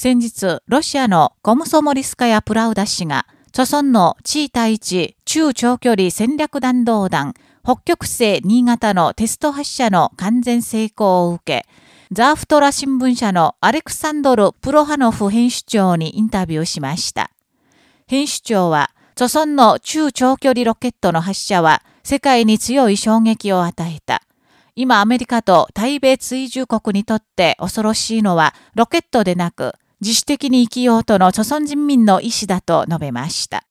先日、ロシアのコムソモリスカヤ・プラウダ氏が、著村の地位対地中長距離戦略弾道弾、北極星新潟のテスト発射の完全成功を受け、ザーフトラ新聞社のアレクサンドル・プロハノフ編集長にインタビューしました。編集長は、著村の中長距離ロケットの発射は世界に強い衝撃を与えた。今アメリカと対米追従国にとって恐ろしいのはロケットでなく自主的に生きようとの著村人民の意思だと述べました。